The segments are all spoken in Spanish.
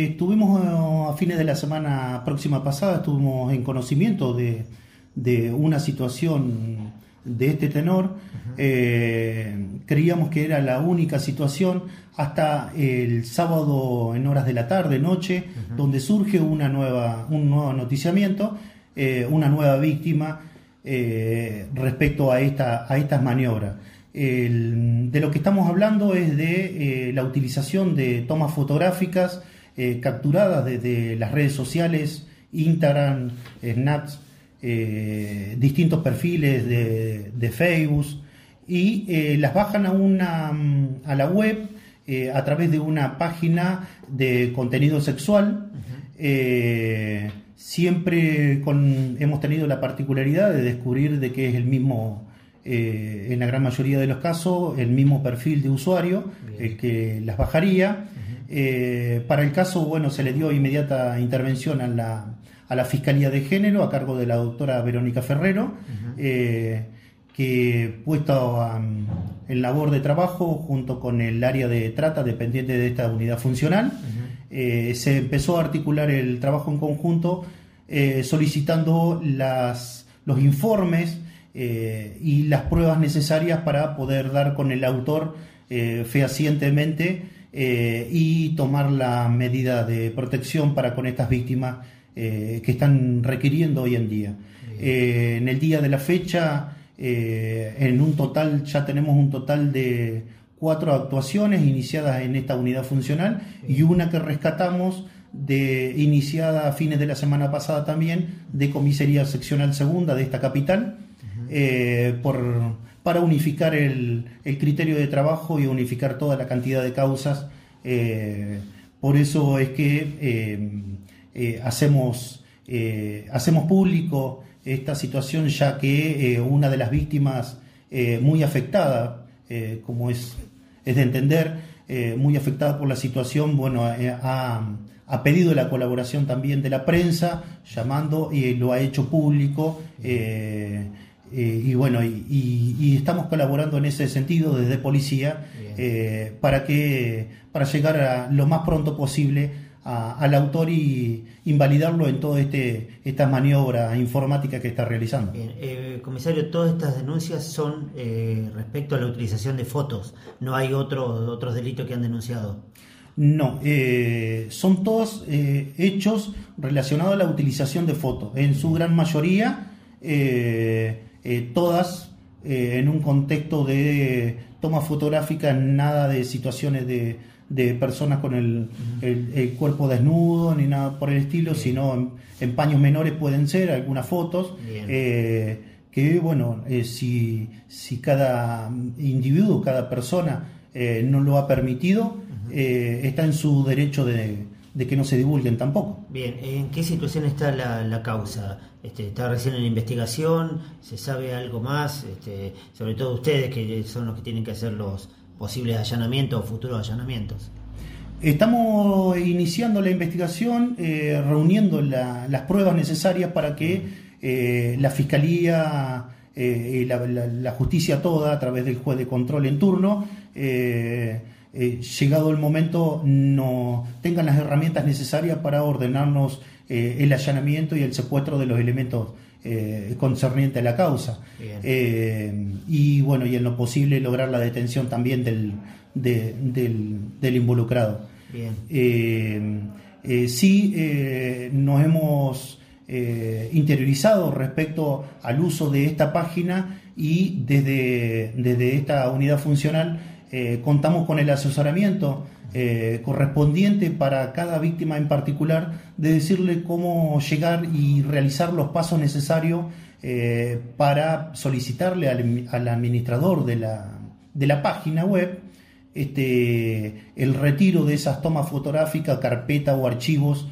Estuvimos eh, a fines de la semana próxima pasada, estuvimos en conocimiento de, una situación de este tenor. Eh, creíamos que era la única situación hasta el sábado en horas de la tarde, noche, donde surge una nueva, un nuevo noticiamiento, eh, una nueva víctima respecto a, esta, a estas maniobras. de lo que estamos hablando es de la utilización de tomas fotográficas, eh, capturadas desde las redes sociales, Instagram, Snaps, eh, distintos perfiles de, Facebook y eh, las bajan a, una, a la web a través de una página de contenido sexual. siempre con, hemos tenido la particularidad de descubrir de que es el mismo en la gran mayoría de los casos, el mismo perfil de usuario el que las bajaría. Eh, para el caso, bueno, se le dio inmediata intervención a la, a la Fiscalía de Género a cargo de la doctora Verónica Ferrero, eh, que puesto en labor de trabajo junto con el área de trata dependiente de esta unidad funcional, eh, se empezó a articular el trabajo en conjunto solicitando las, los informes y las pruebas necesarias para poder dar con el autor fehacientemente eh, y tomar la medida de protección para con estas víctimas eh, que están requiriendo hoy en día. Eh, en el día de la fecha, en un total, ya tenemos un total de cuatro actuaciones iniciadas en esta unidad funcional y una que rescatamos de iniciada a fines de la semana pasada también de comisaría seccional segunda de esta capital por para unificar el, criterio de trabajo y unificar toda la cantidad de causas. Eh, por eso es que eh, eh, hacemos, hacemos público esta situación ya que una de las víctimas muy afectada, como es, es de entender, muy afectada por la situación, bueno, ha, pedido la colaboración también de la prensa, llamando y lo ha hecho público. Eh, y bueno, y, estamos colaborando en ese sentido desde policía eh, para que para llegar a, lo más pronto posible al autor y invalidarlo en toda este, esta maniobra informática que está realizando. Eh, comisario, todas estas denuncias son respecto a la utilización de fotos. No hay otro, otros delitos que han denunciado. No, son todos hechos relacionados a la utilización de fotos. En su gran mayoría eh, todas eh, en un contexto de toma fotográfica, nada de situaciones de, personas con el, cuerpo desnudo ni nada por el estilo, sino en, paños menores pueden ser algunas fotos. Eh, que bueno, si, si cada individuo, cada persona no lo ha permitido, está en su derecho de, de que no se divulguen tampoco. Bien, ¿en qué situación está la, causa? Este, ¿Está recién en investigación? ¿Se sabe algo más? Este, sobre todo ustedes que son los que tienen que hacer los posibles allanamientos o futuros allanamientos. Estamos iniciando la investigación, eh, reuniendo las pruebas necesarias para que eh, la Fiscalía eh, y la, justicia toda, a través del juez de control en turno, eh, llegado el momento, no tengan las herramientas necesarias para ordenarnos eh, el allanamiento y el secuestro de los elementos eh, concernientes a la causa. y bueno, y en lo posible lograr la detención también del, del, involucrado. sí, nos hemos interiorizado respecto al uso de esta página y desde, desde esta unidad funcional eh, contamos con el asesoramiento eh, correspondiente para cada víctima en particular, de decirle cómo llegar y realizar los pasos necesarios eh, para solicitarle al, administrador de la, de la, página web este, el retiro de esas tomas fotográficas, carpeta o archivos,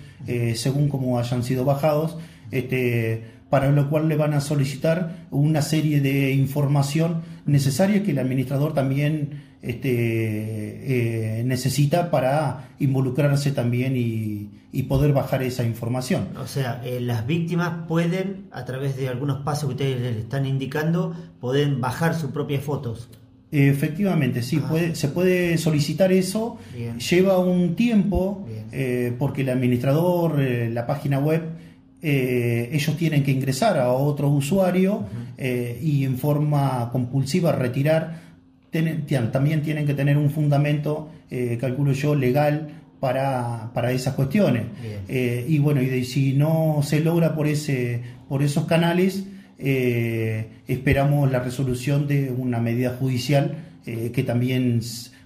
según como hayan sido bajados. Este, para lo cual le van a solicitar una serie de información necesaria que el administrador también este, eh, necesita para involucrarse también y, poder bajar esa información. O sea, eh, las víctimas pueden, a través de algunos pasos que ustedes les están indicando, pueden bajar sus propias fotos. Efectivamente, sí, Ah. puede, se puede solicitar eso. Bien. Lleva un tiempo eh, porque el administrador, la página web, eh, ellos tienen que ingresar a otro usuario eh, y en forma compulsiva retirar. También tienen que tener un fundamento, eh, calculo yo, legal para, para esas cuestiones. Y bueno, y de- si no se logra por, ese, por esos canales, esperamos la resolución de una medida judicial eh, que también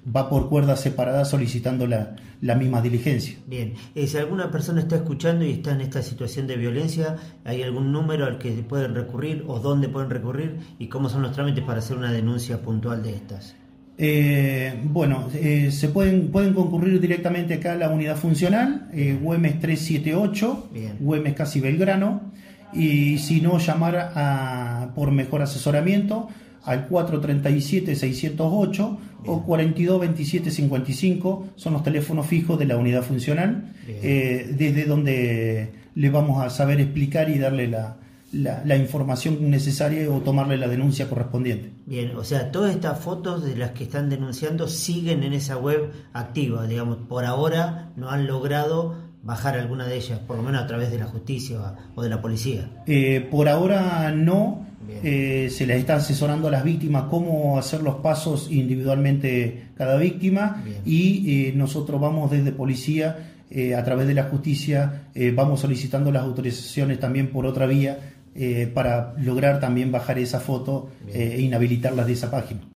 va por cuerdas separadas solicitando la, la misma diligencia. Bien, Eh, si alguna persona está escuchando y está en esta situación de violencia, ¿hay algún número al que pueden recurrir o dónde pueden recurrir y cómo son los trámites para hacer una denuncia puntual de estas? Eh, bueno, eh, se pueden, pueden concurrir directamente acá a la unidad funcional, Güemes 378, Bien. Güemes Casi Belgrano, y si no, llamar a, por mejor asesoramiento al 437-608 o 42-27-55, son los teléfonos fijos de la unidad funcional, eh, desde donde le vamos a saber explicar y darle la, la- la información necesaria o tomarle la denuncia correspondiente. Bien, o sea, todas estas fotos de las que están denunciando siguen en esa web activa, digamos, por ahora no han logrado bajar alguna de ellas, por lo menos a través de la justicia o de la policía. Eh, por ahora no. Eh, se les está asesorando a las víctimas cómo hacer los pasos individualmente cada víctima Bien. y eh, nosotros vamos desde policía eh, a través de la justicia eh, vamos solicitando las autorizaciones también por otra vía para lograr también bajar esa foto e inhabilitarlas de esa página.